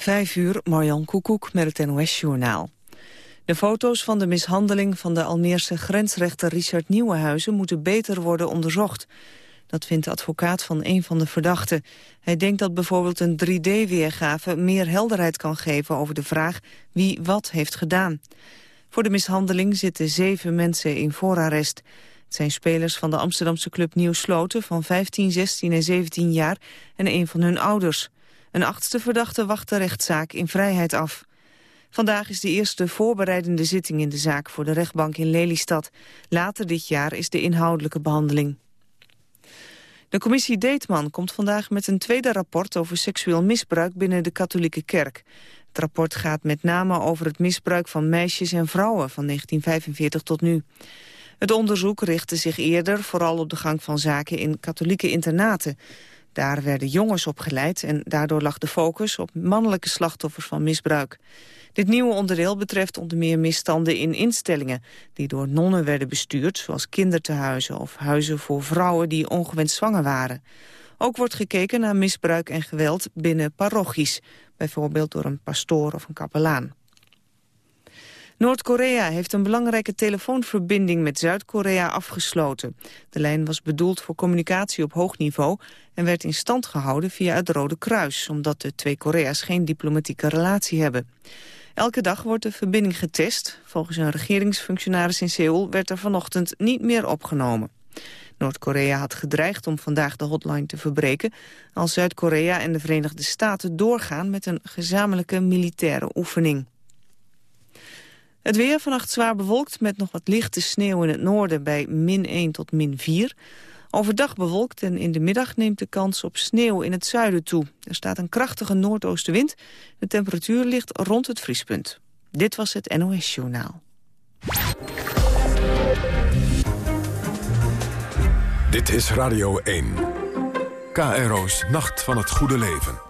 Vijf uur, Marjan Koekoek met het NOS-journaal. De foto's van de mishandeling van de Almeerse grensrechter Richard Nieuwenhuizen moeten beter worden onderzocht. Dat vindt de advocaat van een van de verdachten. Hij denkt dat bijvoorbeeld een 3D-weergave meer helderheid kan geven over de vraag wie wat heeft gedaan. Voor de mishandeling zitten zeven mensen in voorarrest. Het zijn spelers van de Amsterdamse club Nieuw Sloten van 15, 16 en 17 jaar en een van hun ouders. Een achtste verdachte wacht de rechtszaak in vrijheid af. Vandaag is de eerste voorbereidende zitting in de zaak voor de rechtbank in Lelystad. Later dit jaar is de inhoudelijke behandeling. De commissie Deetman komt vandaag met een tweede rapport over seksueel misbruik binnen de katholieke kerk. Het rapport gaat met name over het misbruik van meisjes en vrouwen van 1945 tot nu. Het onderzoek richtte zich eerder vooral op de gang van zaken in katholieke internaten. Daar werden jongens opgeleid en daardoor lag de focus op mannelijke slachtoffers van misbruik. Dit nieuwe onderdeel betreft onder meer misstanden in instellingen... die door nonnen werden bestuurd, zoals kindertehuizen... of huizen voor vrouwen die ongewenst zwanger waren. Ook wordt gekeken naar misbruik en geweld binnen parochies... bijvoorbeeld door een pastoor of een kapelaan. Noord-Korea heeft een belangrijke telefoonverbinding met Zuid-Korea afgesloten. De lijn was bedoeld voor communicatie op hoog niveau en werd in stand gehouden via het Rode Kruis, omdat de twee Korea's geen diplomatieke relatie hebben. Elke dag wordt de verbinding getest. Volgens een regeringsfunctionaris in Seoul werd er vanochtend niet meer opgenomen. Noord-Korea had gedreigd om vandaag de hotline te verbreken... als Zuid-Korea en de Verenigde Staten doorgaan met een gezamenlijke militaire oefening. Het weer vannacht zwaar bewolkt met nog wat lichte sneeuw in het noorden bij min 1 tot min 4. Overdag bewolkt en in de middag neemt de kans op sneeuw in het zuiden toe. Er staat een krachtige noordoostenwind. De temperatuur ligt rond het vriespunt. Dit was het NOS Journaal. Dit is Radio 1. KRO's Nacht van het Goede Leven.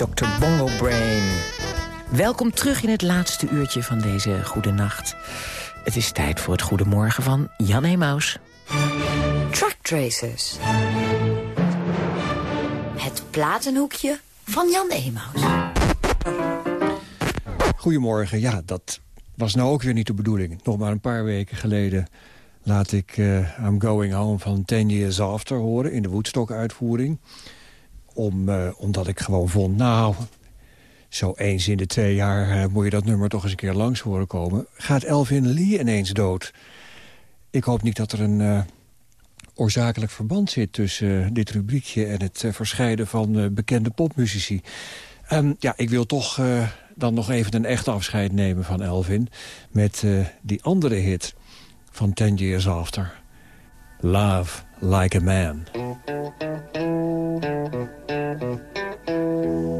Dr. Bongo Brain. Welkom terug in het laatste uurtje van deze goede nacht. Het is tijd voor het goedemorgen van Jan Emaus. Track Tracers. Het platenhoekje van Jan Emaus. Goedemorgen, ja, dat was nou ook weer niet de bedoeling. Nog maar een paar weken geleden laat ik uh, I'm Going Home van Ten Years After horen... in de Woodstock-uitvoering om, uh, omdat ik gewoon vond, nou, zo eens in de twee jaar uh, moet je dat nummer toch eens een keer langs horen komen. Gaat Elvin Lee ineens dood? Ik hoop niet dat er een uh, oorzakelijk verband zit tussen dit rubriekje en het verscheiden van bekende popmuzici. Um, ja, ik wil toch dan nog even een echt afscheid nemen van Elvin met die andere hit van Ten Years After. Love Like a Man. MUZIEK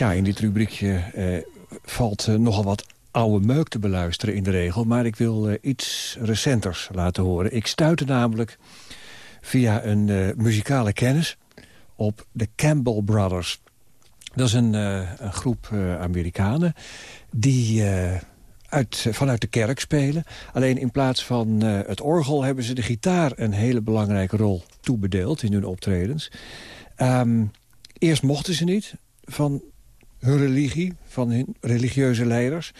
Tja, in dit rubriekje eh, valt uh, nogal wat oude meuk te beluisteren in de regel... maar ik wil iets recenters laten horen. Ik stuitte namelijk via een muzikale kennis op de Campbell Brothers. Dat is een, een groep Amerikanen die uit, vanuit de kerk spelen. Alleen in plaats van het orgel hebben ze de gitaar een hele belangrijke rol toebedeeld in hun optredens. Um, eerst mochten ze niet van hun religie, van hun religieuze leiders.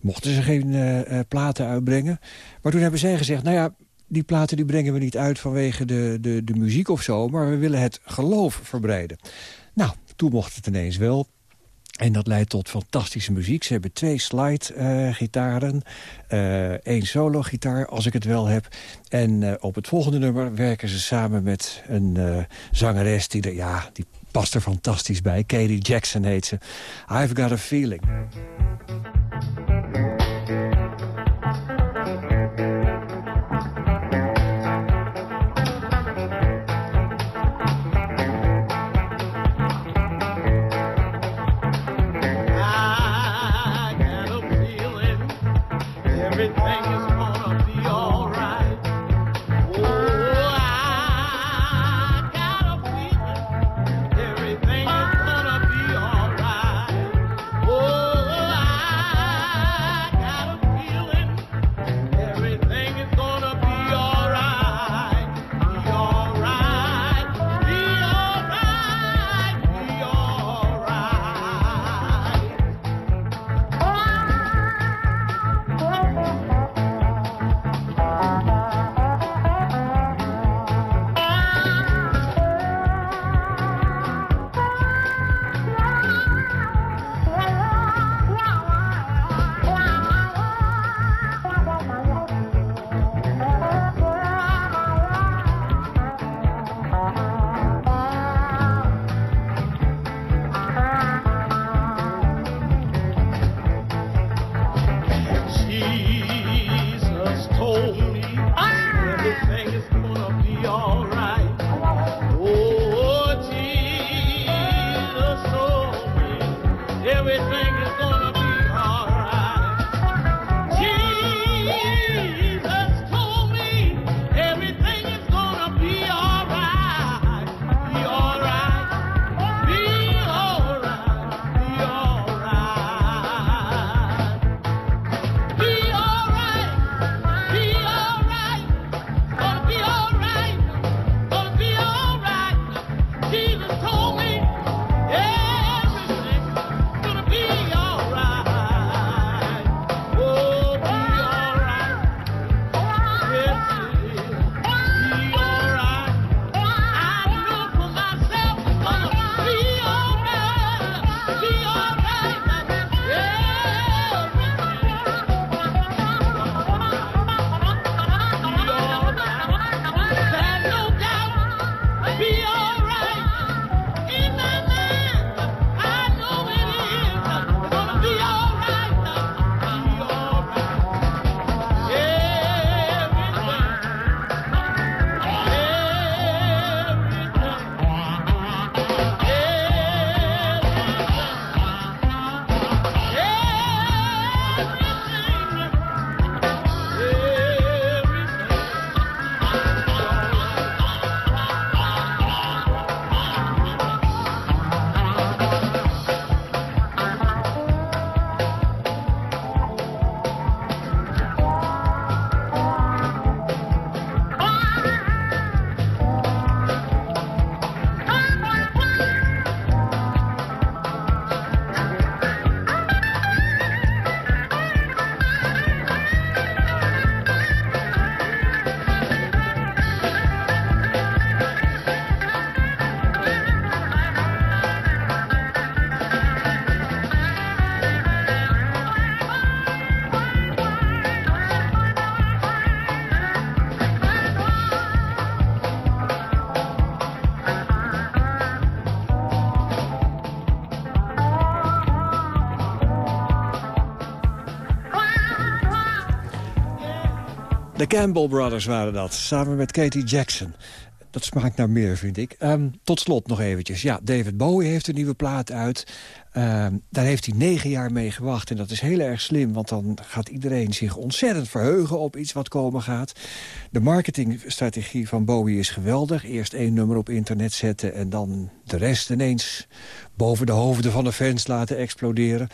Mochten ze geen uh, platen uitbrengen. Maar toen hebben zij gezegd, nou ja, die platen die brengen we niet uit vanwege de, de, de muziek of zo... maar we willen het geloof verbreiden. Nou, toen mocht het ineens wel. En dat leidt tot fantastische muziek. Ze hebben twee slide-gitaren, uh, één solo-gitaar, als ik het wel heb. En op het volgende nummer werken ze samen met een zangeres... die, er, ja, die past er fantastisch bij. Katie Jackson heet ze. I've Got a Feeling. everything De Campbell Brothers waren dat, samen met Katie Jackson. dat smaakt naar meer, vind ik. Ehm, tot slot nog eventjes. Ja, David Bowie heeft een nieuwe plaat uit. Ehm, daar heeft hij negen jaar mee gewacht. En dat is heel erg slim, want dan gaat iedereen zich ontzettend verheugen... op iets wat komen gaat. De marketingstrategie van Bowie is geweldig. Eerst één nummer op internet zetten... en dan de rest ineens boven de hoofden van de fans laten exploderen.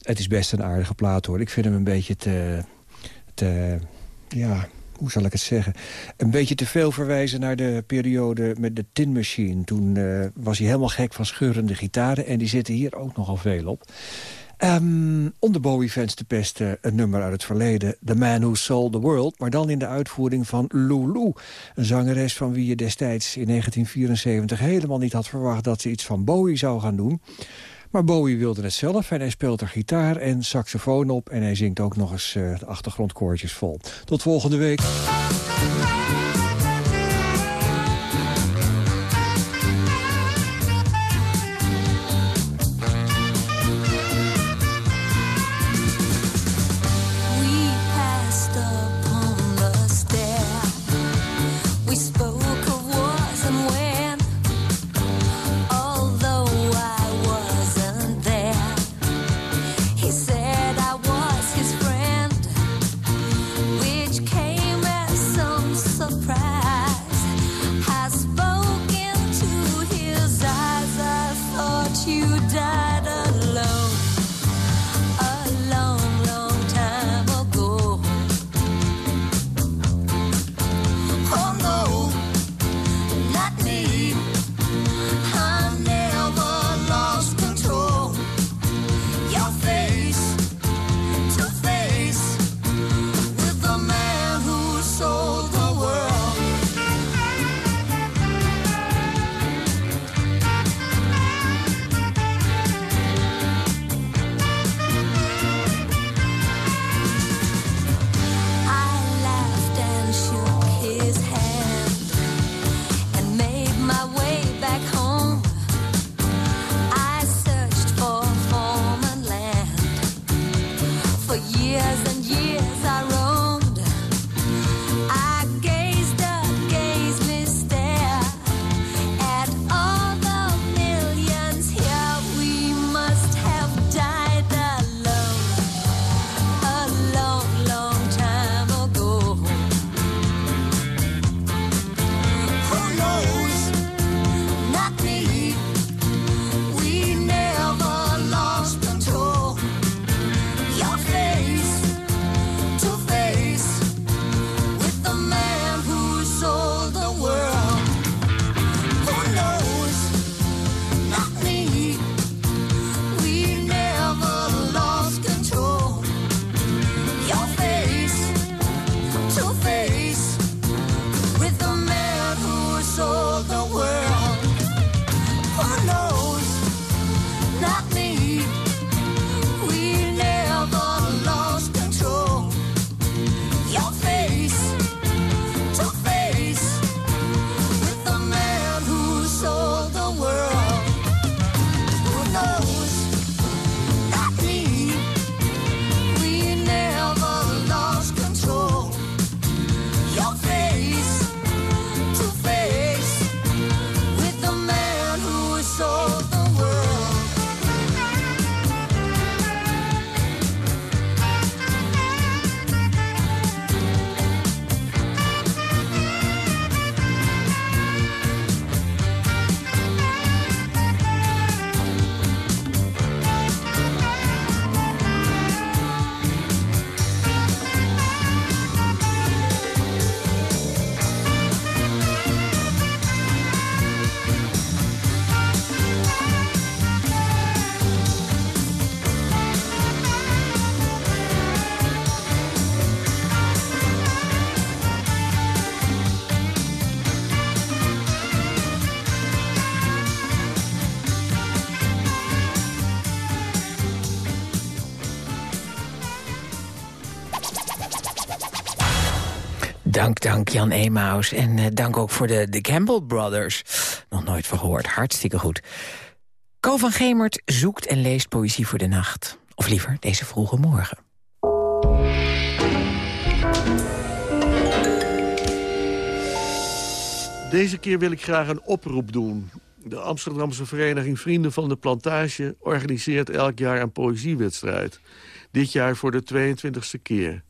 Het is best een aardige plaat, hoor. Ik vind hem een beetje te... te ja, hoe zal ik het zeggen... een beetje te veel verwijzen naar de periode met de Tin Machine. Toen uh, was hij helemaal gek van scheurende gitaren... en die zitten hier ook nogal veel op. Um, om de Bowie-fans te pesten, een nummer uit het verleden... The Man Who Sold the World, maar dan in de uitvoering van Lulu. Een zangeres van wie je destijds in 1974 helemaal niet had verwacht... dat ze iets van Bowie zou gaan doen... Maar Bowie wilde het zelf en hij speelt er gitaar en saxofoon op... en hij zingt ook nog eens de achtergrondkoortjes vol. Tot volgende week. Dank, dank Jan Emaus. En uh, dank ook voor de, de Campbell Brothers. Nog nooit verhoord, hartstikke goed. Ko van Gemert zoekt en leest poëzie voor de nacht. Of liever, deze vroege morgen. Deze keer wil ik graag een oproep doen. De Amsterdamse vereniging Vrienden van de Plantage... organiseert elk jaar een poëziewedstrijd. Dit jaar voor de 22e keer.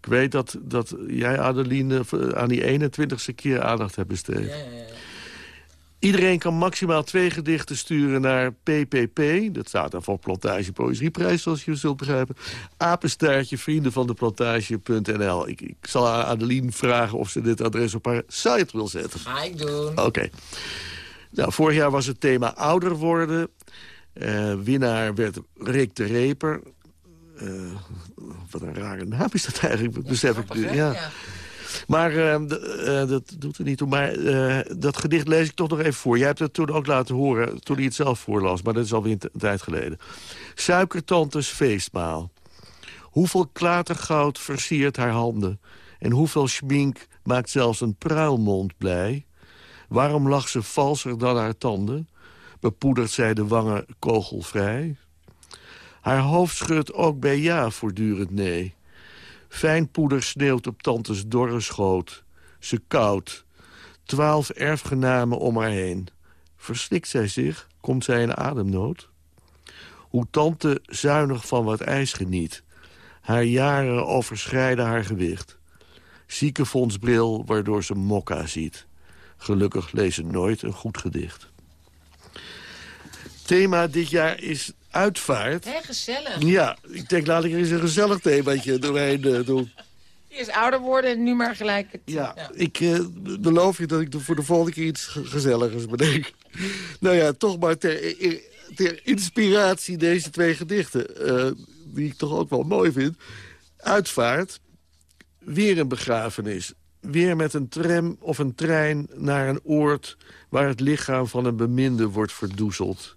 Ik weet dat, dat jij, Adeline, aan die 21e keer aandacht hebt besteed. Ja, ja, ja. Iedereen kan maximaal twee gedichten sturen naar PPP. Dat staat dan voor Plantage Poëzieprijs, zoals je zult begrijpen. Apenstaartje vrienden van de plantage.nl. Ik, ik zal aan Adeline vragen of ze dit adres op haar site wil zetten. Ga ik doen. Oké. Nou, vorig jaar was het thema ouder worden. Uh, winnaar werd Rick de Reper. Uh, wat een rare naam is dat eigenlijk, besef ik nu. ja. Maar uh, dat doet er niet toe. Maar dat gedicht lees ik toch nog even voor. Jij hebt het toen ook laten horen, toen hij het zelf voorlas. Maar dat is alweer een tijd geleden. Suikertantes feestmaal. Hoeveel klatergoud versiert haar handen. En hoeveel schmink maakt zelfs een pruilmond blij. Waarom lacht ze valser dan haar tanden? Bepoedert zij de wangen kogelvrij? Haar hoofd schudt ook bij ja voortdurend nee. Fijn poeder sneeuwt op tantes dorre schoot. Ze koud. Twaalf erfgenamen om haar heen. Verslikt zij zich, komt zij in ademnood? Hoe tante zuinig van wat ijs geniet. Haar jaren overschrijden haar gewicht. Ziekenfondsbril waardoor ze mokka ziet. Gelukkig lezen nooit een goed gedicht. Thema dit jaar is uitvaart. Hé, gezellig. Ja, ik denk laat ik er eens een gezellig themaatje doorheen uh, doen. Eerst ouder worden en nu maar gelijk het... Ja, ik uh, beloof je dat ik voor de volgende keer iets gezelligers bedenk. nou ja, toch maar ter, ter inspiratie deze twee gedichten... Uh, die ik toch ook wel mooi vind. Uitvaart, weer een begrafenis. Weer met een tram of een trein naar een oord... waar het lichaam van een beminde wordt verdoezeld.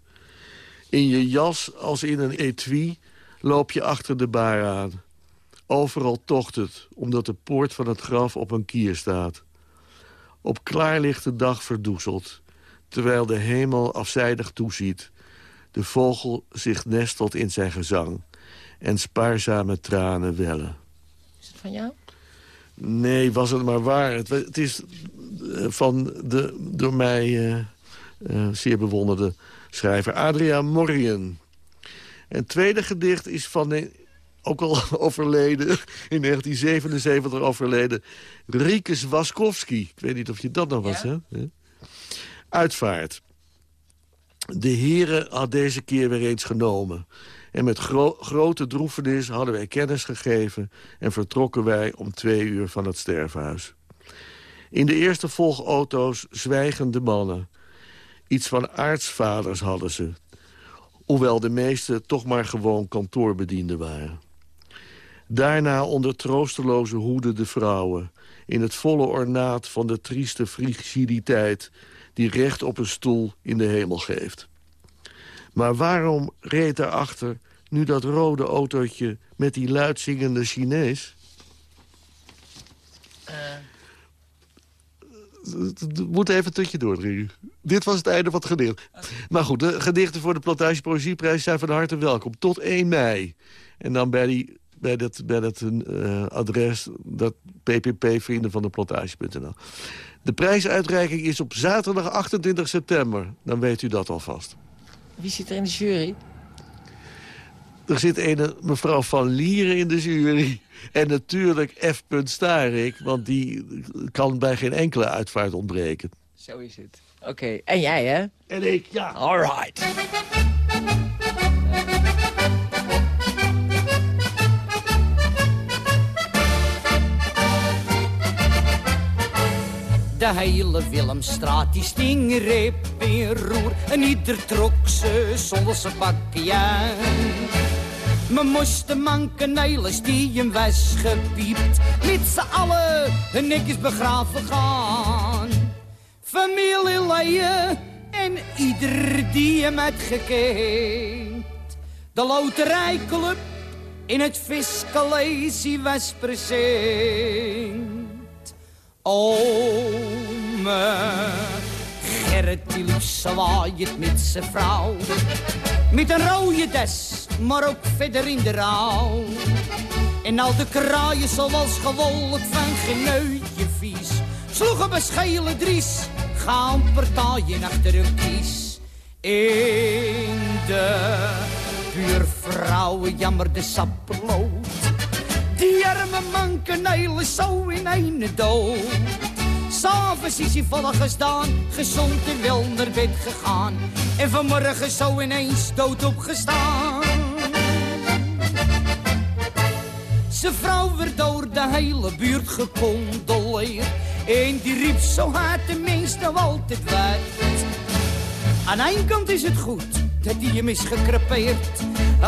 In je jas als in een etui loop je achter de baar aan. Overal tocht het, omdat de poort van het graf op een kier staat. Op klaarlichte dag verdoezeld, terwijl de hemel afzijdig toeziet. De vogel zich nestelt in zijn gezang en spaarzame tranen wellen. Is het van jou? Nee, was het maar waar. Het, het is eh, van de door mij uh, uh, zeer bewonderde schrijver Adriaan Morien. Het tweede gedicht is van ook al overleden, in 1977 overleden, Riekes Waskowski. Ik weet niet of je dat nog was, hè? Uitvaart. De heren had deze keer weer eens genomen. En met grote droefenis hadden wij kennis gegeven... en vertrokken wij om twee uur van het sterfhuis. In de eerste volgauto's zwijgen de mannen. Iets van aartsvaders hadden ze. Hoewel de meeste toch maar gewoon kantoorbedienden waren. Daarna onder troosteloze hoede de vrouwen... in het volle ornaat van de trieste frigiditeit... die recht op een stoel in de hemel geeft. Maar waarom reed daarachter nu dat rode autootje... met die luidzingende Chinees? Uh het moet even een tutje doordringen. Dit was het einde van het gedicht. Maar goed, de gedichten voor de Plantage Poëzieprijs zijn van harte welkom. Tot 1 mei. En dan bij, die, bij dat, bij dat uh, adres, dat ppp vrienden van de plantage.nl. De prijsuitreiking is op zaterdag 28 september. Dan weet u dat alvast. Wie zit er in de jury? Er zit een mevrouw Van Lieren in de jury. En natuurlijk F. Starik, want die kan bij geen enkele uitvaart ontbreken. Zo is het. Oké, en jij hè? En ik, ja. All right. De hele Willemstraat die sting reep in roer. En ieder trok ze zonder zijn bakje me moesten manken die hem was gepiept. Met z'n allen netjes begraven gaan. Familieleien en ieder die hem had gekend. De loterijclub in het viscalesie was present. Ome Gerrit die liep zwaaiend met zijn vrouw. Met een rode des, maar ook verder in de rouw. En al de kraaien zoals gewolk van geneutje vies. Sloegen beschelen dries gaan partijen achter een kies. In de buurvrouwen jammerde sapperlood. Die arme man kanelen zo in een dood. S'avonds is hij volgestaan, gezond en wel naar bed gegaan. En vanmorgen zo ineens dood opgestaan. Zijn vrouw werd door de hele buurt gecondoleerd. En die riep zo hard de minste altijd wijd. Aan één kant is het goed dat hij hem is gekrepeerd.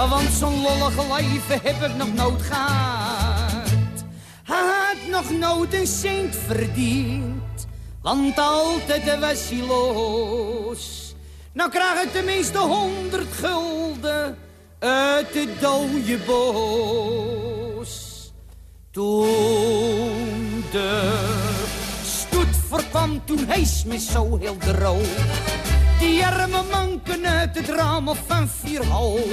Want zo'n lollige leven heb ik nog nooit gehad. Nog nooit een cent verdiend. Want altijd was hij los. Nou krijg ik tenminste honderd gulden uit de dode bos. Toen de stoet voorkwam, toen hees me zo heel droog. Die arme manken uit het raam van vier hoog.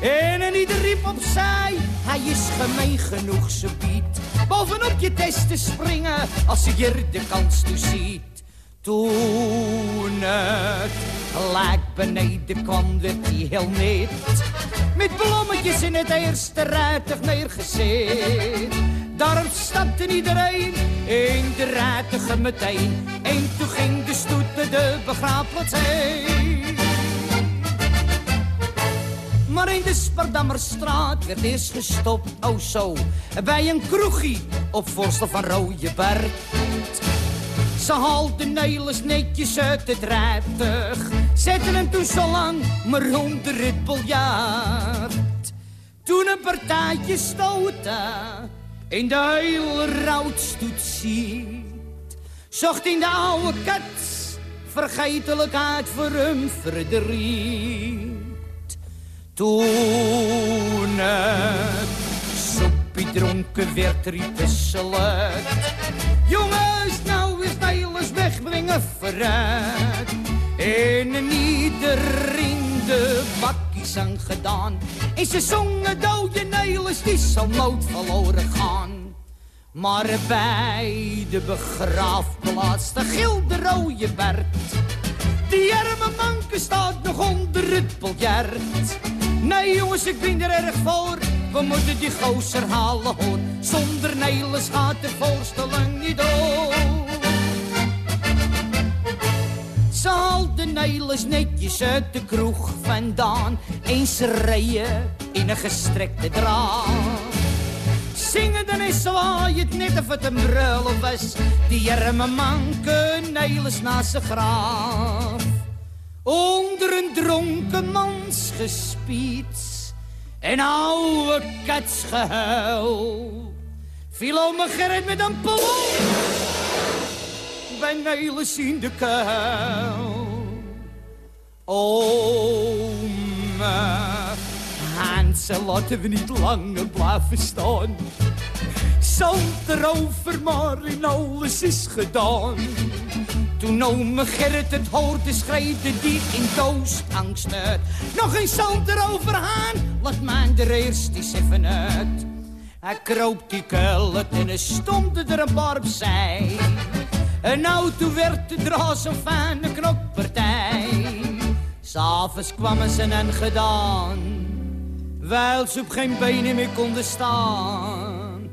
En een ieder riep opzij, hij is gemeen genoeg, ze biedt. Bovenop je test te springen, als je er de kans toe ziet. Toen het lijk beneden kwam, werd hij heel net. Met blommetjes in het eerste rijtuig neergezet. Daarom stapte iedereen in de rijtuig meteen. En toen ging de stoet de begraafplaats heen. Maar in de Spardammerstraat werd eerst gestopt, oh zo, bij een kroegie op voorstel van Rooieberg. Ze haalden Nelis netjes uit het rijtuig, zetten hem toen zo lang maar onder het biljart. Toen een partijtje stoten, in de hele routstoet ziet, zocht in de oude kat vergetelijkheid voor hem verdriet. Toen het soepie dronken werd, riep. Jongens, nou is Nederlands wegbrengen vooruit. En iedereen de bakkies aan gedaan. En ze zongen dode Nederlands, die zal nooit verloren gaan. Maar bij de begraafplaats, de gilde rode Bert. Die arme manke staat nog onder het biljart. Nee jongens, ik ben er erg voor. We moeten die gozer halen hoor. Zonder Nelis gaat de voorstelling niet door. Ze haalden Nelis netjes uit de kroeg vandaan. Eens rijden in een gestrekte draad. Zingen dan is het net of het een brullen was. Die arme manke Nelis naast zijn graaf. Onder een dronken mans gespiet en oude katsgehuil. Viel ome Gerrit met een pelon bij Nelis in de kuil. Ome Hansel, laten we niet langer blijven staan. Zand erover, maar in alles is gedaan. Toen ome Gerrit het hoorde, schreeuwde die in doosangst uit. Nog een zand erover aan, laat mij er eerst eens even uit. Hij kroop die kuil en er stonden er een paar opzij. En nou toen werd de draas een fijne knokpartij. S'avonds kwamen ze en gedaan, wijl ze op geen benen meer konden staan.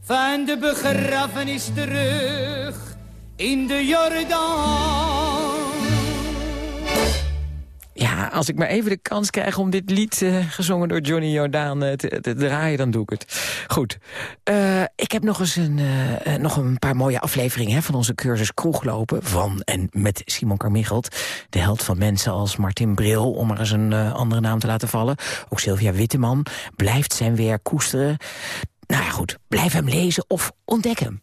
Van de begrafenis terug in de Jordaan. Ja, als ik maar even de kans krijg om dit lied uh, gezongen door Johnny Jordaan uh, te, draaien, dan doe ik het. Goed. Uh, ik heb nog eens een, nog een paar mooie afleveringen hè, van onze cursus Kroeglopen. Van en met Simon Carmichelt. De held van mensen als Martin Bril, om maar eens een andere naam te laten vallen. Ook Sylvia Witteman blijft zijn werk koesteren. Nou ja, goed. Blijf hem lezen of ontdek hem.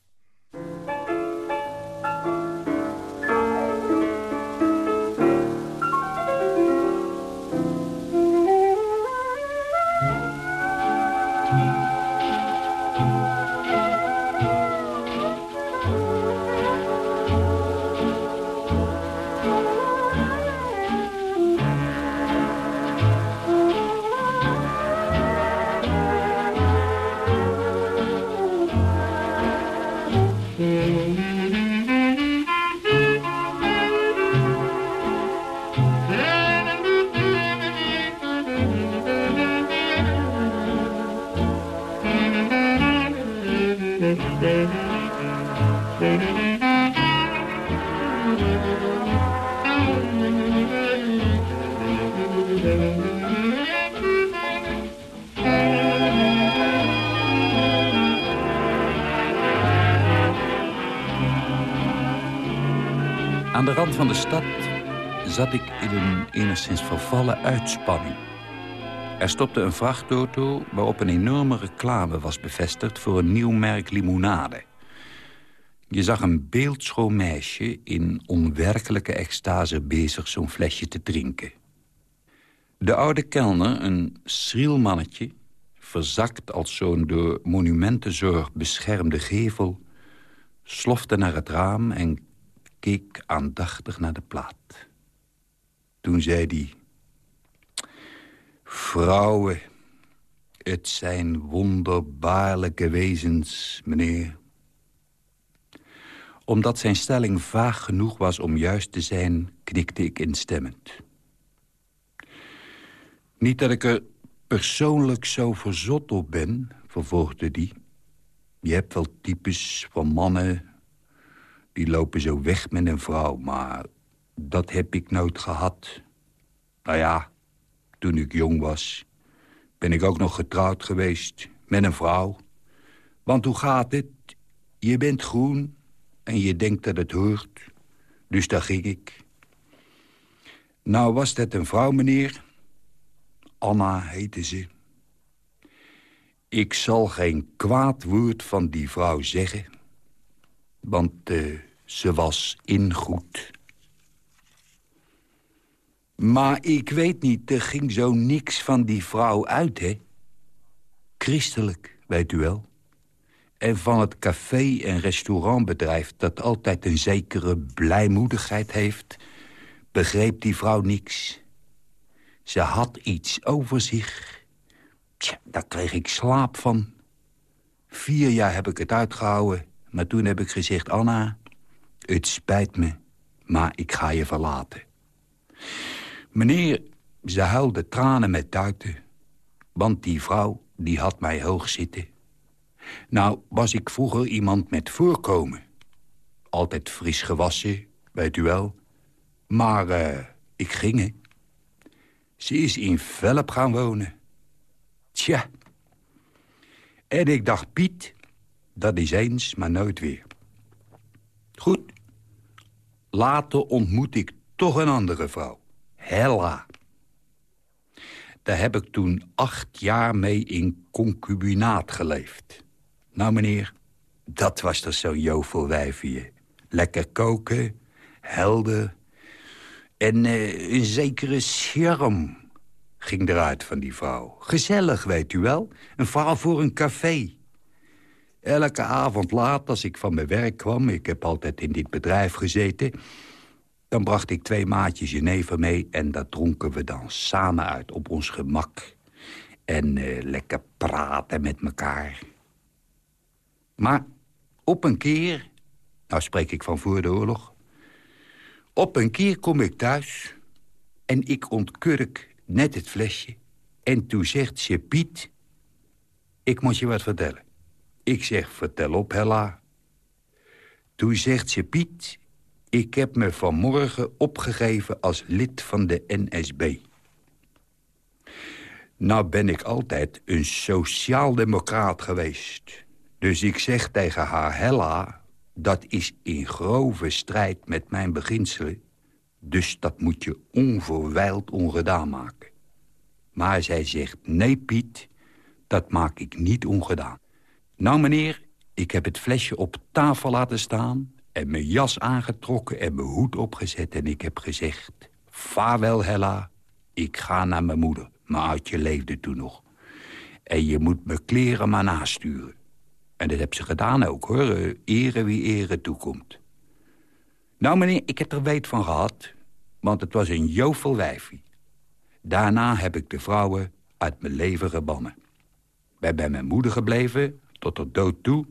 Vervallen uitspanning. Er stopte een vrachtauto waarop een enorme reclame was bevestigd... voor een nieuw merk limonade. Je zag een beeldschoon meisje in onwerkelijke extase bezig zo'n flesje te drinken. De oude kelner, een schriel mannetje... verzakt als zo'n door monumentenzorg beschermde gevel... slofte naar het raam en keek aandachtig naar de plaat. Toen zei hij... Vrouwen, het zijn wonderbaarlijke wezens, meneer. Omdat zijn stelling vaag genoeg was om juist te zijn, knikte ik instemmend. Niet dat ik er persoonlijk zo verzot op ben, vervolgde die. Je hebt wel types van mannen die lopen zo weg met een vrouw, maar dat heb ik nooit gehad. Nou ja, toen ik jong was, ben ik ook nog getrouwd geweest met een vrouw. Want hoe gaat het? Je bent groen en je denkt dat het hoort. Dus daar ging ik. Nou was dat een vrouw, meneer. Anna heette ze. Ik zal geen kwaad woord van die vrouw zeggen... want uh, ze was ingoed. Maar ik weet niet, er ging zo niks van die vrouw uit, hè? Christelijk, weet u wel. En van het café- en restaurantbedrijf... dat altijd een zekere blijmoedigheid heeft... begreep die vrouw niks. Ze had iets over zich. Tja, daar kreeg ik slaap van. Vier jaar heb ik het uitgehouden... maar toen heb ik gezegd... Anna, het spijt me, maar ik ga je verlaten. Meneer, ze huilde tranen met duiten. Want die vrouw, die had mij hoog zitten. Nou, was ik vroeger iemand met voorkomen. Altijd fris gewassen, weet u wel. Maar uh, ik ging, Ze is in Velp gaan wonen. Tja. En ik dacht, Piet, dat is eens, maar nooit weer. Goed. Later ontmoet ik toch een andere vrouw. Hella. Daar heb ik toen acht jaar mee in concubinaat geleefd. Nou, meneer, dat was er zo'n jovel wijfje. Lekker koken, helder... en uh, een zekere charme ging eruit van die vrouw. Gezellig, weet u wel. Een vrouw voor een café. Elke avond laat, als ik van mijn werk kwam... ik heb altijd in dit bedrijf gezeten... Dan bracht ik twee maatjes jenever mee en dat dronken we dan samen uit op ons gemak. En uh, lekker praten met elkaar. Maar op een keer, nou spreek ik van voor de oorlog... op een keer kom ik thuis en ik ontkurk net het flesje... en toen zegt ze, Piet, ik moet je wat vertellen. Ik zeg, vertel op, Hella. Toen zegt ze, Piet, ik heb me vanmorgen opgegeven als lid van de NSB. Nou ben ik altijd een sociaaldemocraat geweest. Dus ik zeg tegen haar, Hella, dat is in grove strijd met mijn beginselen. Dus dat moet je onverwijld ongedaan maken. Maar zij zegt, nee Piet, dat maak ik niet ongedaan. Nou meneer, ik heb het flesje op tafel laten staan en mijn jas aangetrokken en mijn hoed opgezet... en ik heb gezegd, vaarwel Hella, ik ga naar mijn moeder. Mijn oudje leefde toen nog. En je moet mijn kleren maar nasturen. En dat heb ze gedaan ook, hoor. Ere wie ere toekomt. Nou, meneer, ik heb er weet van gehad. Want het was een jovel wijfie. Daarna heb ik de vrouwen uit mijn leven gebannen. Ben bij mijn moeder gebleven, tot er dood toe.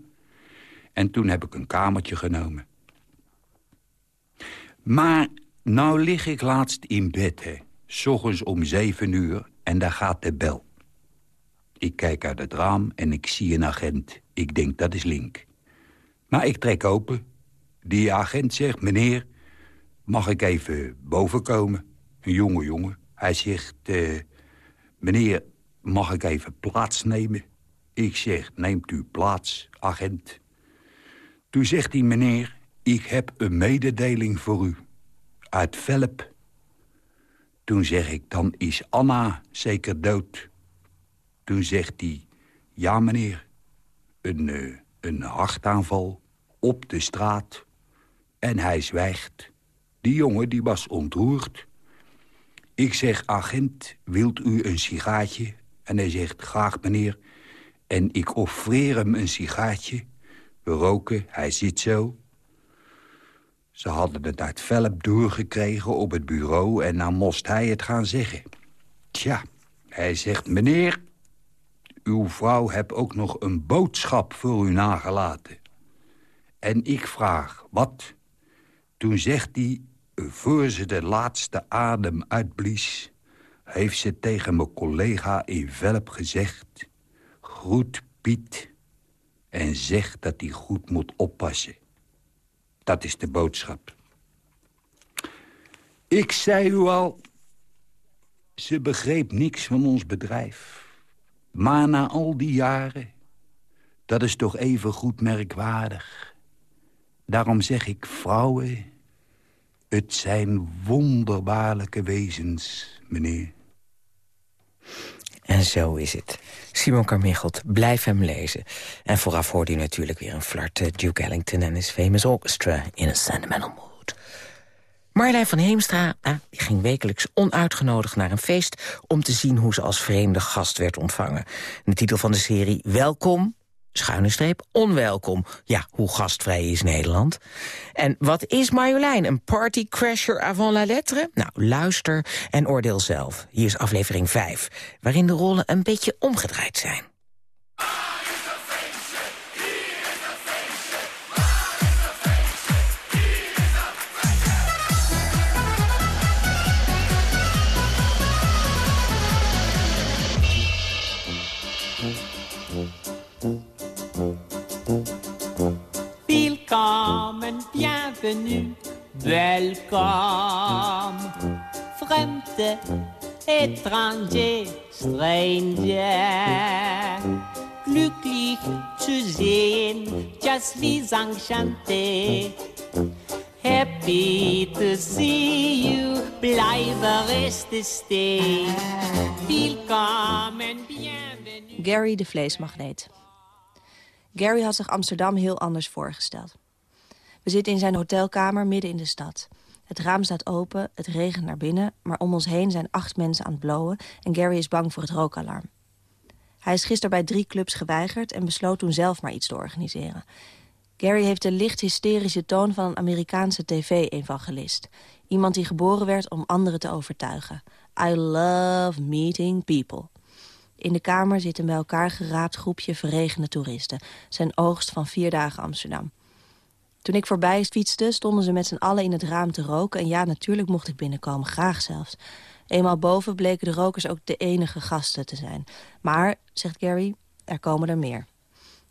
En toen heb ik een kamertje genomen. Maar nou lig ik laatst in bed, hè. S ochtends om zeven uur en daar gaat de bel. Ik kijk uit het raam en ik zie een agent. Ik denk, dat is Link. Maar ik trek open. Die agent zegt, meneer, mag ik even boven komen? Een jonge jongen. Hij zegt, uh, meneer, mag ik even plaatsnemen? Ik zeg, neemt u plaats, agent. Toen zegt hij, meneer, ik heb een mededeling voor u. Uit Velp. Toen zeg ik, dan is Anna zeker dood. Toen zegt hij, ja meneer, een, uh, een hartaanval op de straat. En hij zwijgt. Die jongen die was ontroerd. Ik zeg, agent, wilt u een sigaartje? En hij zegt, graag meneer. En ik offreer hem een sigaartje. We roken, hij zit zo. Ze hadden het uit Velp doorgekregen op het bureau... en nou moest hij het gaan zeggen. Tja, hij zegt, meneer... uw vrouw heeft ook nog een boodschap voor u nagelaten. En ik vraag, wat? Toen zegt hij, voor ze de laatste adem uitblies... heeft ze tegen mijn collega in Velp gezegd... groet Piet en zeg dat hij goed moet oppassen. Dat is de boodschap. Ik zei u al, ze begreep niks van ons bedrijf. Maar na al die jaren, dat is toch even goed merkwaardig. Daarom zeg ik, vrouwen, het zijn wonderbaarlijke wezens, meneer. En zo is het. Simon Carmichelt, blijf hem lezen. En vooraf hoorde u natuurlijk weer een flart eh, Duke Ellington en his famous orchestra in a sentimental mood. Marjolein van Heemstra ah, die ging wekelijks onuitgenodigd naar een feest... om te zien hoe ze als vreemde gast werd ontvangen. De titel van de serie Welkom schuine streep, onwelkom. Ja, hoe gastvrij is Nederland? En wat is Marjolein, een partycrasher avant la lettre? Nou, luister en oordeel zelf. Hier is aflevering 5, waarin de rollen een beetje omgedraaid zijn. Bienvenue, welkom. Fremde, étranger, stranger. Glücklich zu sehen, just vis enchanté. Happy to see you, blijven resten stay. Willkommen, bienvenue. Gary de vleesmagneet. Gary had zich Amsterdam heel anders voorgesteld. We zitten in zijn hotelkamer midden in de stad. Het raam staat open, het regent naar binnen... maar om ons heen zijn acht mensen aan het blowen... en Gary is bang voor het rookalarm. Hij is gisteren bij drie clubs geweigerd... en besloot toen zelf maar iets te organiseren. Gary heeft de licht hysterische toon van een Amerikaanse tv-evangelist. Iemand die geboren werd om anderen te overtuigen. I love meeting people. In de kamer zit een bij elkaar geraapt groepje verregende toeristen. Zijn oogst van vier dagen Amsterdam. Toen ik voorbij fietste, stonden ze met z'n allen in het raam te roken. En ja, natuurlijk mocht ik binnenkomen, graag zelfs. Eenmaal boven bleken de rokers ook de enige gasten te zijn. Maar, zegt Gary, er komen er meer.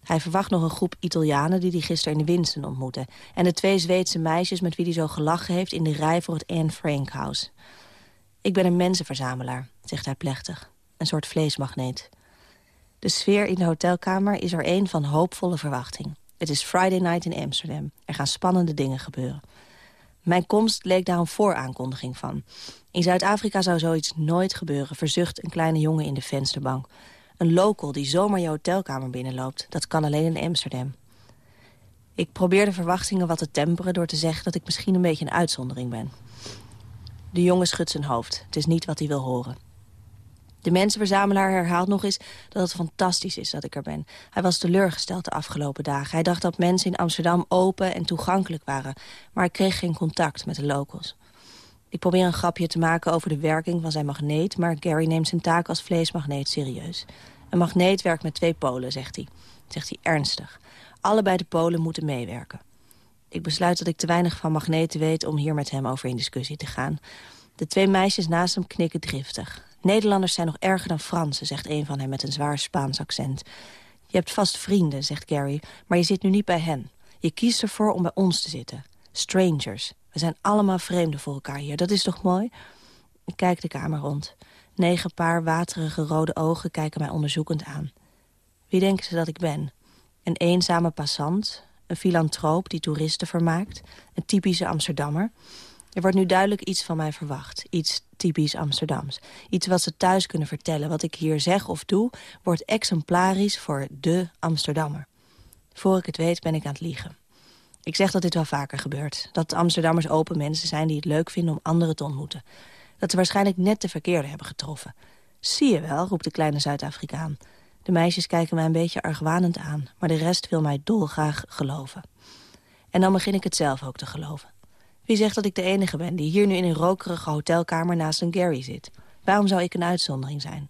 Hij verwacht nog een groep Italianen die hij gisteren in de Winston ontmoette. En de twee Zweedse meisjes met wie hij zo gelachen heeft... in de rij voor het Anne Frank House. Ik ben een mensenverzamelaar, zegt hij plechtig een soort vleesmagneet. De sfeer in de hotelkamer is er een van hoopvolle verwachting. Het is Friday night in Amsterdam. Er gaan spannende dingen gebeuren. Mijn komst leek daar een vooraankondiging van. In Zuid-Afrika zou zoiets nooit gebeuren, verzucht een kleine jongen in de vensterbank. Een local die zomaar je hotelkamer binnenloopt, dat kan alleen in Amsterdam. Ik probeer de verwachtingen wat te temperen door te zeggen dat ik misschien een beetje een uitzondering ben. De jongen schudt zijn hoofd. Het is niet wat hij wil horen. De mensenverzamelaar herhaalt nog eens dat het fantastisch is dat ik er ben. Hij was teleurgesteld de afgelopen dagen. Hij dacht dat mensen in Amsterdam open en toegankelijk waren. Maar ik kreeg geen contact met de locals. Ik probeer een grapje te maken over de werking van zijn magneet... maar Gary neemt zijn taak als vleesmagneet serieus. Een magneet werkt met twee polen, zegt hij. Zegt hij ernstig. Allebei de polen moeten meewerken. Ik besluit dat ik te weinig van magneten weet om hier met hem over in discussie te gaan. De twee meisjes naast hem knikken driftig. Nederlanders zijn nog erger dan Fransen, zegt een van hen met een zwaar Spaans accent. Je hebt vast vrienden, zegt Gary, maar je zit nu niet bij hen. Je kiest ervoor om bij ons te zitten. Strangers. We zijn allemaal vreemden voor elkaar hier. Dat is toch mooi? Ik kijk de kamer rond. Negen paar waterige rode ogen kijken mij onderzoekend aan. Wie denken ze dat ik ben? Een eenzame passant, een filantroop die toeristen vermaakt... een typische Amsterdammer. Er wordt nu duidelijk iets van mij verwacht. Iets typisch Amsterdams. Iets wat ze thuis kunnen vertellen. Wat ik hier zeg of doe, wordt exemplarisch voor de Amsterdammer. Voor ik het weet ben ik aan het liegen. Ik zeg dat dit wel vaker gebeurt. Dat Amsterdammers open mensen zijn die het leuk vinden om anderen te ontmoeten. Dat ze waarschijnlijk net de verkeerde hebben getroffen. Zie je wel, roept de kleine Zuid-Afrikaan. De meisjes kijken mij een beetje argwanend aan... maar de rest wil mij dolgraag geloven. En dan begin ik het zelf ook te geloven. Wie zegt dat ik de enige ben die hier nu in een rokerige hotelkamer naast een Gary zit? Waarom zou ik een uitzondering zijn?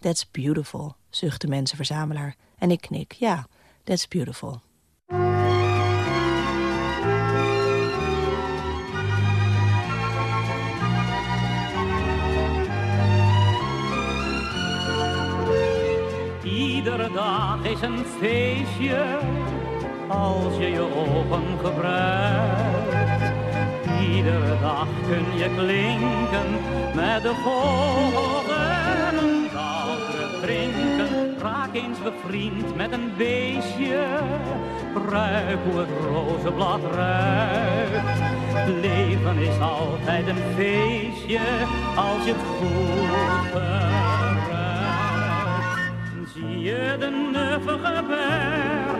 That's beautiful, zucht de mensenverzamelaar. En ik knik, ja, that's beautiful. Iedere dag is een feestje als je je ogen gebruikt. Iedere dag kun je klinken met de. Een dag drinken, raak eens bevriend met een beestje. Ruik hoe het rozenblad ruikt. Leven is altijd een feestje als je het goed. Zie je de nuffige berken,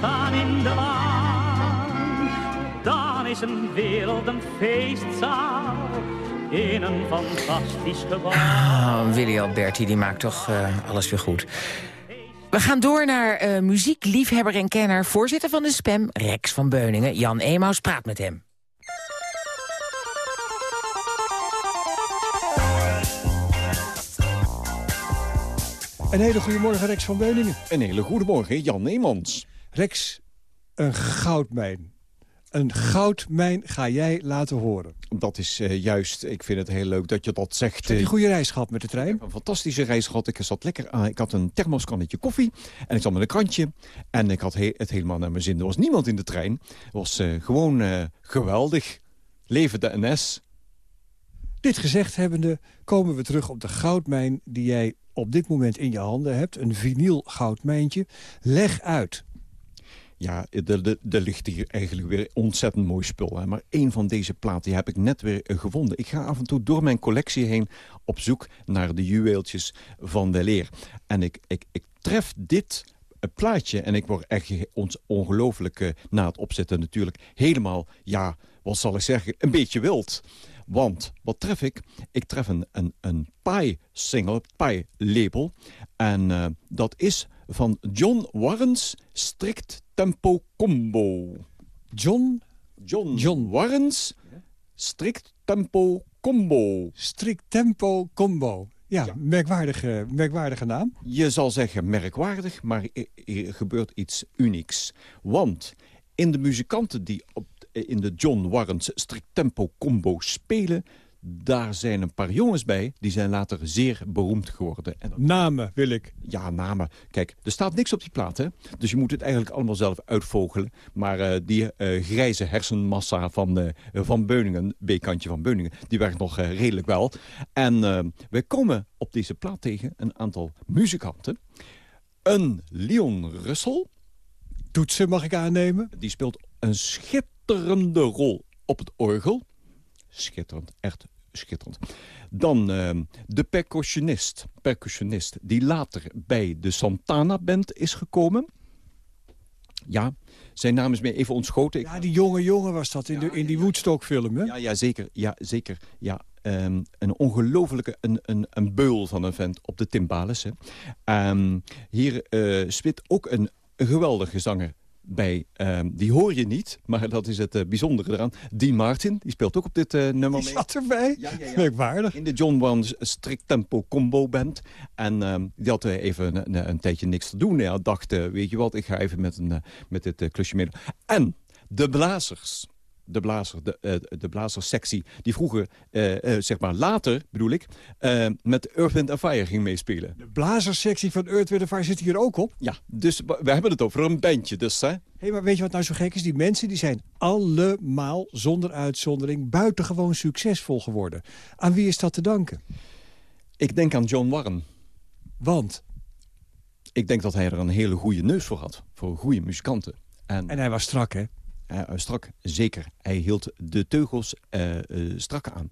staan in de laan. Dan is een wereld een feestzaal in een fantastisch gebouw. Ah, Willy Alberti, die maakt toch uh, alles weer goed. We gaan door naar uh, muziekliefhebber en kenner... voorzitter van de SPEM, Rex van Beuningen. Jan Emaus praat met hem. Een hele goede morgen, Rex van Beuningen. Een hele goede morgen, Jan Neemans. Rex, een goudmijn. Een goudmijn ga jij laten horen. Dat is uh, juist, ik vind het heel leuk dat je dat zegt. Heb je een goede reis gehad met de trein? een fantastische reis gehad. Ik zat lekker aan. Ik had een thermoskannetje koffie en ik zat met een krantje. En ik had he het helemaal naar mijn zin. Er was niemand in de trein. Het was uh, gewoon geweldig. Leven de NS. Dit gezegd hebbende komen we terug op de goudmijn die jij op dit moment in je handen hebt. Een vinyl goudmijntje. Leg uit. Ja, er ligt hier eigenlijk weer ontzettend mooi spul. Hè? Maar één van deze platen heb ik net weer uh, gevonden. Ik ga af en toe door mijn collectie heen op zoek naar de juweeltjes van de leer. En ik, ik, ik tref dit uh, plaatje en ik word echt ons ongelooflijk uh, na het opzetten natuurlijk helemaal, ja, wat zal ik zeggen, een beetje wild. Want, wat tref ik? Ik tref een, een, een pie-single, pie-label. En dat is van John Warrens Strict Tempo Combo. John? John, John Warrens Strict Tempo Combo. Strict Tempo Combo. Ja, ja. Merkwaardige, merkwaardige naam. Je zal zeggen merkwaardig, maar er gebeurt iets unieks. Want in de muzikanten die op in de John Warrens strict tempo combo spelen... daar zijn een paar jongens bij, die zijn later zeer beroemd geworden. En namen wil ik. Ja, namen. Kijk, er staat niks op die plaat, hè? Dus je moet het eigenlijk allemaal zelf uitvogelen. Maar uh, die uh, grijze hersenmassa van, uh, van Beuningen, B-kantje van Beuningen... die werkt nog redelijk wel. En wij komen op deze plaat tegen een aantal muzikanten. Een Leon Russell. Toetsen mag ik aannemen. Die speelt een schitterende rol op het orgel. Schitterend, echt schitterend. Dan uh, de percussionist, percussionist die later bij de Santana Band is gekomen. Ja, zijn naam is me even ontschoten. Ja, die jonge jongen was dat in, de, in die ja, Woodstock film, hè? Ja, ja, zeker. Ja, zeker. Ja, um, een ongelofelijke, een, een, een beul van een vent op de timbales. Hè. Um, hier uh, spit ook een geweldige zanger bij, um, die hoor je niet, maar dat is het uh, bijzondere eraan. Dean Martin, die speelt ook op dit uh, nummer die zat erbij? Ja, ja, ja. Merkwaardig. In de John Wan's Strict Tempo Combo Band. En um, die had uh, even een, een, tijdje niks te doen. Hij dacht, weet je wat, ik ga even met, een, met dit klusje mee. En de blazers. De, blazer, de, uh, de blazerssectie... die vroeger, uh, zeg maar later, bedoel ik, met Earth, Wind Fire ging meespelen. De blazerssectie van Earth, Wind Fire zit hier ook op? Ja, dus we hebben het over een bandje. Dus, hè? hey, maar weet je wat nou zo gek is? Die mensen die zijn allemaal, zonder uitzondering, buitengewoon succesvol geworden. Aan wie is dat te danken? Ik denk aan John Warren. Want? Ik denk dat hij er een hele goede neus voor had. Voor goede muzikanten. En, en hij was strak, hè? Uh, strak, zeker. Hij hield de teugels uh, uh, strak aan.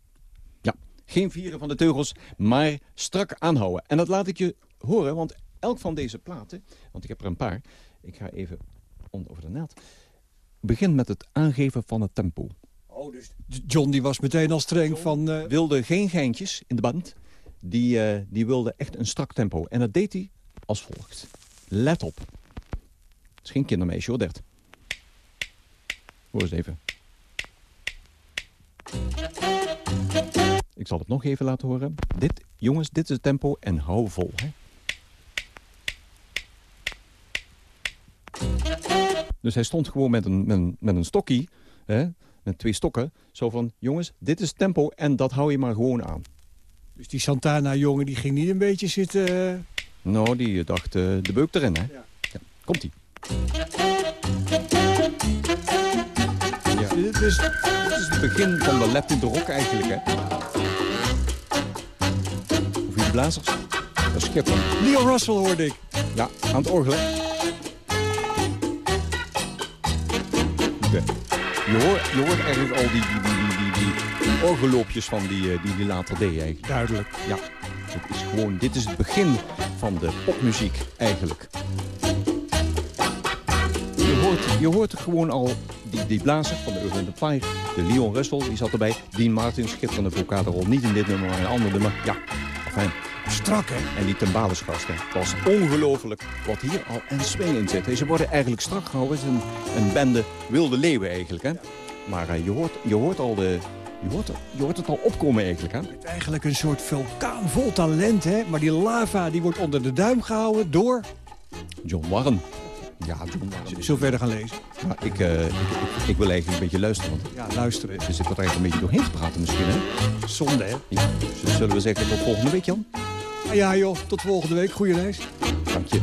Ja, geen vieren van de teugels, maar strak aanhouden. En dat laat ik je horen, want elk van deze platen... want ik heb er een paar, ik ga even over de naad... begint met het aangeven van het tempo. Oh, dus John die was meteen al streng John van... wilde geen geintjes in de band. Die, die wilde echt een strak tempo. En dat deed hij als volgt. Let op. Het is geen kindermeisje hoor, Dert. Hoor eens even. Ik zal het nog even laten horen. Dit, jongens, dit is het tempo en hou vol. Hè? Dus hij stond gewoon met een, met een, met een stokkie, hè, met twee stokken. Zo van, jongens, dit is het tempo en dat hou je maar gewoon aan. Dus die Santana-jongen die ging niet een beetje zitten... Uh... Nou, die dacht uh, de beuk erin, hè. Ja. Ja, Komt-ie. Ja. Dit, is, dit is het begin van de lap in de rock eigenlijk, hè. Of die blazers? Dat is schitterend. Leo Russell hoorde ik. Ja, aan het orgelen. Je hoort, je hoort eigenlijk al die, die, die, die, die, die orgelloopjes van die, die, die later deed eigenlijk. Duidelijk. Ja, het is gewoon, dit is het begin van de popmuziek eigenlijk. Je hoort, je hoort gewoon al die, die blazer van de Urban Fire, de Leon Russell, die zat erbij. Dean Martin, schitterende vocale rol. Niet in dit nummer, maar in een ander nummer. Ja, fijn. Strak, hè? En die timbalensgasten. Het was ongelooflijk wat hier al een swing in zit. Ze worden eigenlijk strak gehouden. Het is een, een bende wilde leeuwen eigenlijk, hè? Maar uh, je, hoort, je hoort al de, je hoort, het, je hoort het al opkomen eigenlijk, hè? Het is eigenlijk een soort vulkaan vol talent, hè? Maar die lava die wordt onder de duim gehouden door... John Warren. Ja, John Warren. Zo verder gaan lezen. Ik, uh, ik, ik, ik, wil eigenlijk een beetje luisteren. Ja, luisteren. Ze zitten er eigenlijk een beetje doorheen te praten misschien, hè? Zonde, hè? Ja. Dus zullen we zeggen tot volgende week, Jan? Ja, joh. Tot volgende week. Goeie reis. Dank je.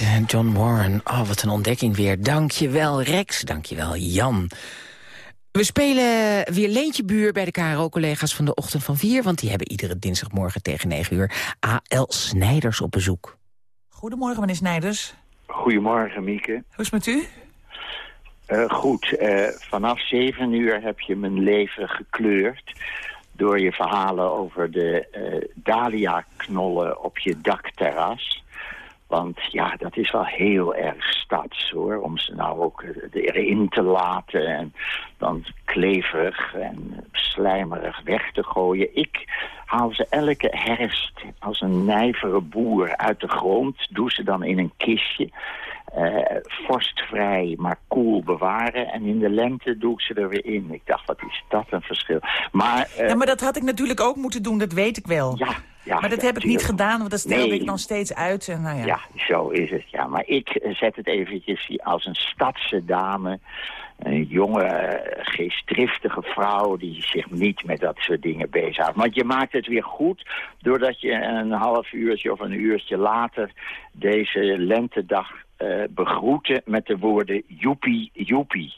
Niet John Warren. Oh, wat een ontdekking weer. Dankjewel Rex, dankjewel Jan. We spelen weer Leentje Buur bij de KRO-collega's van de Ochtend van 4... want die hebben iedere dinsdagmorgen tegen 9 uur A.L. Snijders op bezoek. Goedemorgen, meneer Snijders. Goedemorgen, Mieke. Hoe is het met u? Uh, goed, uh, vanaf 7 uur heb je mijn leven gekleurd... door je verhalen over de uh, dahlia-knollen op je dakterras... Want ja, dat is wel heel erg stads hoor. Om ze nou ook erin te laten en dan kleverig en slijmerig weg te gooien. Ik haal ze elke herfst als een nijvere boer uit de grond. Doe ze dan in een kistje. Uh, vorstvrij, maar koel bewaren. En in de lente doe ik ze er weer in. Ik dacht, wat is dat een verschil. Maar, uh, ja, maar dat had ik natuurlijk ook moeten doen, dat weet ik wel. Ja, ja, maar dat ja, heb ik niet gedaan, want dat stelde nee. ik dan steeds uit. En nou ja. ja, zo is het. Ja, maar ik zet het eventjes als een stadse dame... Een jonge, geestdriftige vrouw die zich niet met dat soort dingen bezighoudt. Want je maakt het weer goed doordat je een half uurtje of een uurtje later deze lentedag uh, begroeten met de woorden joepie, joepie.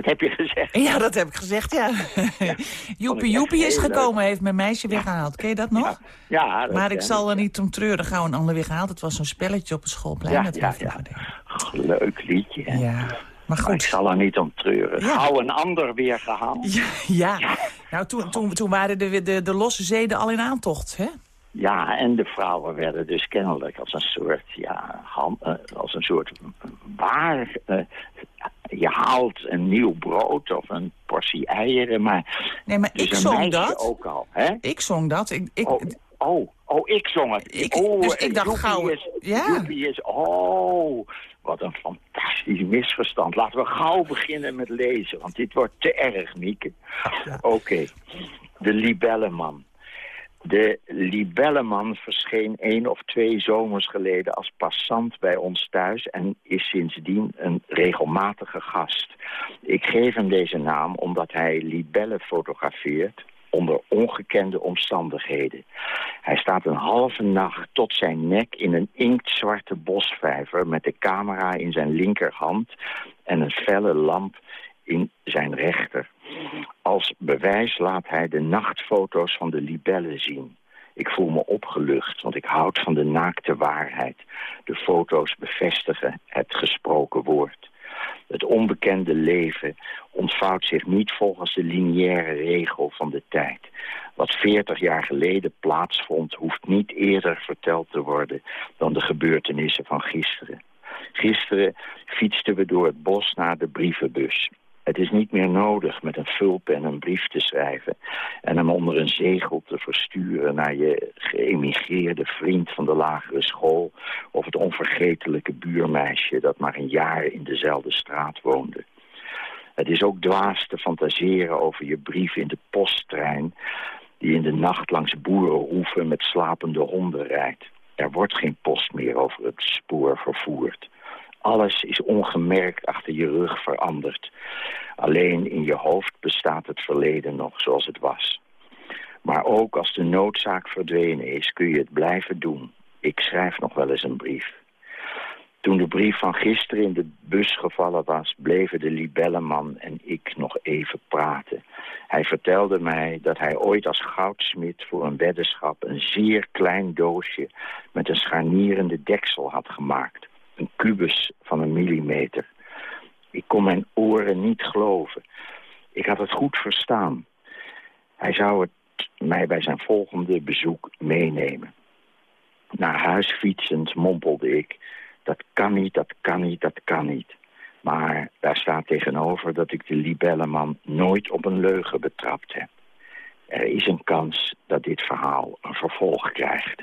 Dat heb je gezegd. Ja, dat heb ik gezegd, ja. ja joepie, joepie is gekomen, leuk. heeft mijn meisje weer gehaald. Ken je dat nog? Ja. ja dat maar ik zal er niet om treuren, gauw een ander weer gehaald. Het was zo'n spelletje op een schoolplein. Ja, dat ja, ja. Leuk liedje. Hè? Ja. Maar goed. Maar ik zal er niet om treuren. Ja. Hou een ander weer gehaald. Ja, nou toen, toen, toen waren de, de, de losse zeden al in aantocht, hè? Ja, en de vrouwen werden dus kennelijk als een soort, ja, uh, als een soort waar. Uh, je haalt een nieuw brood of een portie eieren, maar... Nee, maar dus ik zong dat. ook al, hè? Ik zong dat. Ik, ik... Oh, oh, oh, ik zong het. Ik, oh, dus ik dacht gauw... Is, ja. is, oh, wat een fantastisch misverstand. Laten we gauw beginnen met lezen, want dit wordt te erg, Mieke. Oké, de libelleman. De libelleman verscheen één of twee zomers geleden als passant bij ons thuis... en is sindsdien een regelmatige gast. Ik geef hem deze naam omdat hij libellen fotografeert onder ongekende omstandigheden. Hij staat een halve nacht tot zijn nek in een inktzwarte bosvijver... met de camera in zijn linkerhand en een felle lamp in zijn rechter. Als bewijs laat hij de nachtfoto's van de libellen zien. Ik voel me opgelucht, want ik houd van de naakte waarheid. De foto's bevestigen het gesproken woord. Het onbekende leven ontvouwt zich niet volgens de lineaire regel van de tijd. Wat veertig jaar geleden plaatsvond, hoeft niet eerder verteld te worden dan de gebeurtenissen van gisteren. Gisteren fietsten we door het bos naar de brievenbus. Het is niet meer nodig met een vulpen een brief te schrijven... en hem onder een zegel te versturen naar je geëmigreerde vriend van de lagere school... of het onvergetelijke buurmeisje dat maar een jaar in dezelfde straat woonde. Het is ook dwaas te fantaseren over je brief in de posttrein... die in de nacht langs boerenhoeven met slapende honden rijdt. Er wordt geen post meer over het spoor vervoerd. Alles is ongemerkt achter je rug veranderd. Alleen in je hoofd bestaat het verleden nog zoals het was. Maar ook als de noodzaak verdwenen is, kun je het blijven doen. Ik schrijf nog wel eens een brief. Toen de brief van gisteren in de bus gevallen was... bleven de libelleman en ik nog even praten. Hij vertelde mij dat hij ooit als goudsmid voor een weddenschap... een zeer klein doosje met een scharnierende deksel had gemaakt een kubus van een millimeter. Ik kon mijn oren niet geloven. Ik had het goed verstaan. Hij zou het mij bij zijn volgende bezoek meenemen. Naar huis fietsend mompelde ik... dat kan niet, dat kan niet, dat kan niet. Maar daar staat tegenover dat ik de libelleman nooit op een leugen betrapt heb. Er is een kans dat dit verhaal een vervolg krijgt.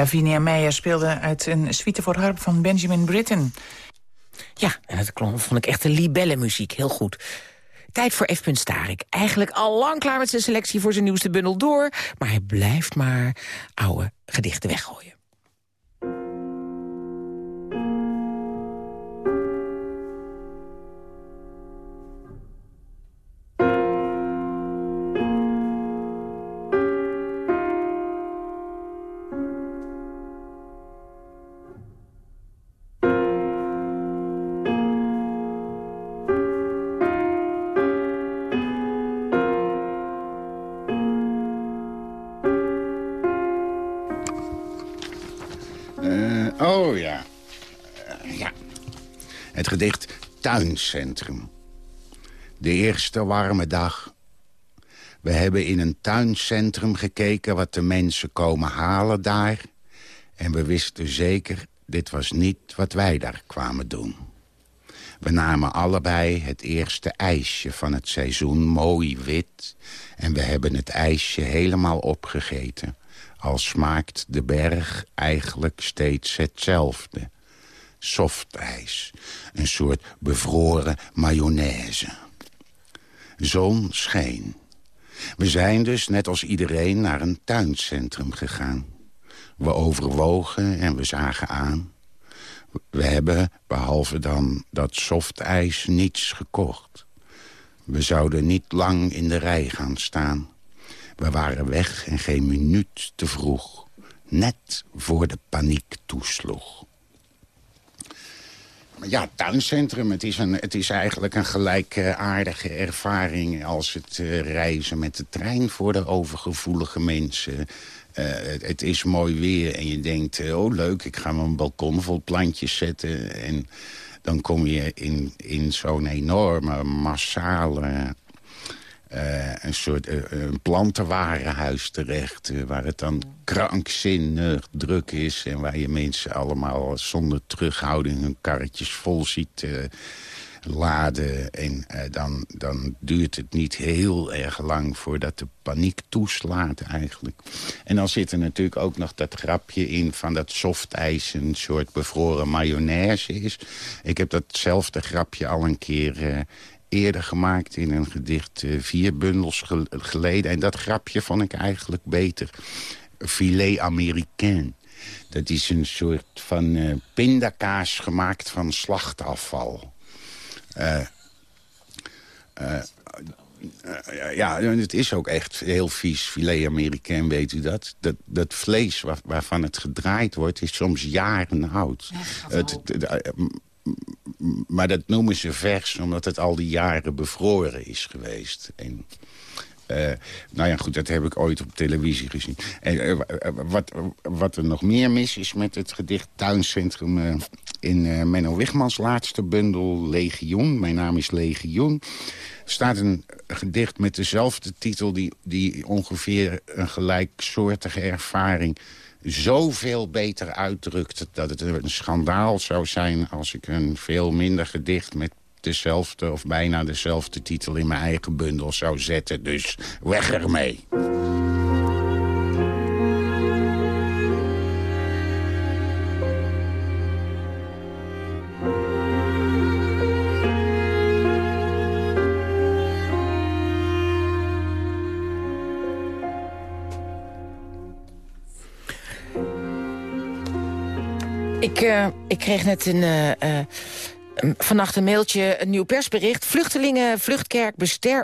Lavinia Meijer speelde uit een suite voor harp van Benjamin Britten. Ja, en dat klonk, vond ik echt een libellenmuziek. Heel goed. Tijd voor F. Starik. Eigenlijk al lang klaar met zijn selectie voor zijn nieuwste bundel door... maar hij blijft maar oude gedichten weggooien. Tuincentrum. De eerste warme dag. We hebben in een tuincentrum gekeken wat de mensen komen halen daar. En we wisten zeker, dit was niet wat wij daar kwamen doen. We namen allebei het eerste ijsje van het seizoen, mooi wit. En we hebben het ijsje helemaal opgegeten. Al smaakt de berg eigenlijk steeds hetzelfde. Softijs, een soort bevroren mayonaise. Zon scheen. We zijn dus, net als iedereen, naar een tuincentrum gegaan. We overwogen en we zagen aan. We hebben, behalve dan dat softijs, niets gekocht. We zouden niet lang in de rij gaan staan. We waren weg en geen minuut te vroeg. Net voor de paniek toesloeg. Ja, tuincentrum, het is, een, het is eigenlijk een gelijkaardige ervaring... als het uh, reizen met de trein voor de overgevoelige mensen. Uh, het, is mooi weer en je denkt, oh leuk, ik ga mijn balkon vol plantjes zetten. En dan kom je in, in zo'n enorme, massale uh, een soort uh, een plantenwarenhuis terecht... Waar het dan krankzinnig druk is... en waar je mensen allemaal zonder terughouding hun karretjes vol ziet laden. En dan, dan duurt het niet heel erg lang voordat de paniek toeslaat eigenlijk. En dan zit er natuurlijk ook nog dat grapje in van dat softijs... een soort bevroren mayonaise is. Ik heb datzelfde grapje al een keer eerder gemaakt in een gedicht uh, vier bundels geleden. En dat grapje vond ik eigenlijk beter. Filet américain. Dat is een soort van uh, pindakaas gemaakt van slachtafval. Uh, ja, het is ook echt heel vies, filet américain, weet u dat? Dat, dat vlees waar, waarvan het gedraaid wordt, is soms jaren oud. Ja, het, maar dat noemen ze vers omdat het al die jaren bevroren is geweest. En, uh, nou ja, goed, dat heb ik ooit op televisie gezien. En, uh, wat, wat er nog meer mis is met het gedicht Tuincentrum... In Menno Wigmans laatste bundel, Legioen. Mijn naam is Legioen. Er staat een gedicht met dezelfde titel... die, die ongeveer een gelijksoortige ervaring zoveel beter uitdrukt... dat het een schandaal zou zijn als ik een veel minder gedicht... met dezelfde of bijna dezelfde titel in mijn eigen bundel zou zetten. Dus weg ermee. Kreeg net een, uh, uh, Vannacht een mailtje, een nieuw persbericht. Vluchtelingen, vluchtkerk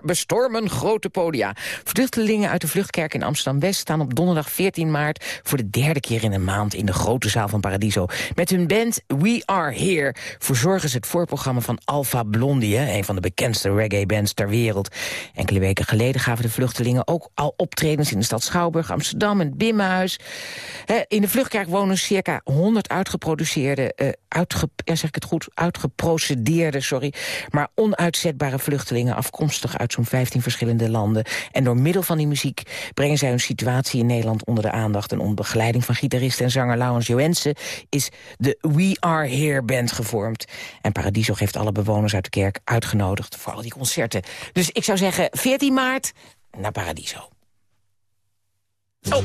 bestormen grote podia. Vluchtelingen uit de vluchtkerk in Amsterdam-West... staan op donderdag 14 maart voor de derde keer in een maand... in de grote zaal van Paradiso. Met hun band We Are Here verzorgen ze het voorprogramma van Alpha Blondie... een van de bekendste reggae-bands ter wereld. Enkele weken geleden gaven de vluchtelingen ook al optredens... in de stad Schouwburg, Amsterdam en het Bimmenhuis. In de vluchtkerk wonen circa 100 uitgeproduceerde... Uitge, ja, zeg ik het goed, uitgeproduceerde geprocedeerde, sorry, maar onuitzetbare vluchtelingen afkomstig uit zo'n 15 verschillende landen. En door middel van die muziek brengen zij hun situatie in Nederland onder de aandacht. En onder begeleiding van gitarist en zanger Laurens Joensen is de We Are Here Band gevormd. En Paradiso heeft alle bewoners uit de kerk uitgenodigd voor al die concerten. Dus ik zou zeggen 14 maart naar Paradiso. Oh.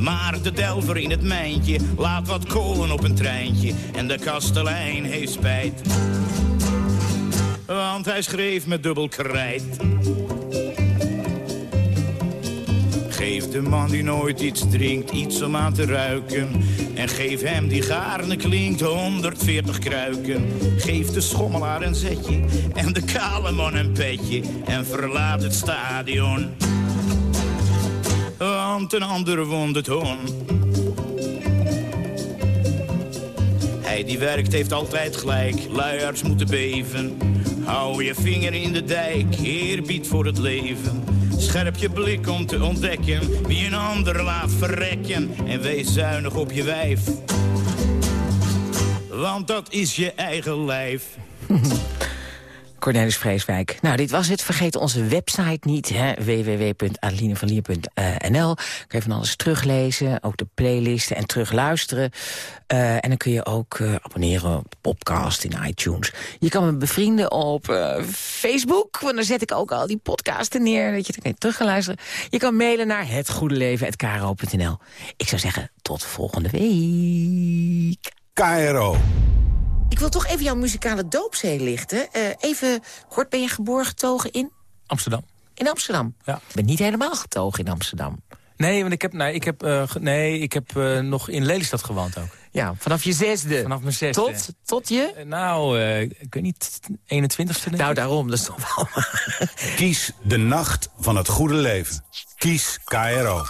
Maar de delver in het mijntje laat wat kolen op een treintje. En de kastelein heeft spijt. Want hij schreef met dubbel krijt. Geef de man die nooit iets drinkt, iets om aan te ruiken. En geef hem die gaarne klinkt 140 kruiken. Geef de schommelaar een zetje en de kale man een petje. En verlaat het stadion. Want een ander wond het. Hij die werkt heeft altijd gelijk, luiarts moeten beven. Hou je vinger in de dijk, eerbied voor het leven. Scherp je blik om te ontdekken wie een ander laat verrekken. En wees zuinig op je wijf. Want dat is je eigen lijf. Cornelis Vreeswijk. Nou, dit was het. Vergeet onze website niet, www.adelinevanlier.nl. Kun je van alles teruglezen, ook de playlisten en terugluisteren. Uh, en dan kun je ook uh, abonneren op podcast in iTunes. Je kan me bevrienden op Facebook, want dan zet ik ook al die podcasten neer... dat je dan terug kan luisteren. Je kan mailen naar hetgoedeleven.kro.nl. Ik zou zeggen, tot volgende week. KRO. Ik wil toch even jouw muzikale doopzee lichten. Uh, even kort, ben je geboren getogen in? Amsterdam. In Amsterdam? Ja. Ik ben niet helemaal getogen in Amsterdam. Nee, want ik heb, nee, ik heb, uh, nee, ik heb uh, nog in Lelystad gewoond ook. Ja, vanaf je zesde. Vanaf mijn zesde. Tot, tot je? Uh, nou, ik weet niet, 21ste. Nou, daarom, dat is toch wel... Kies de nacht van het goede leven. Kies KRO.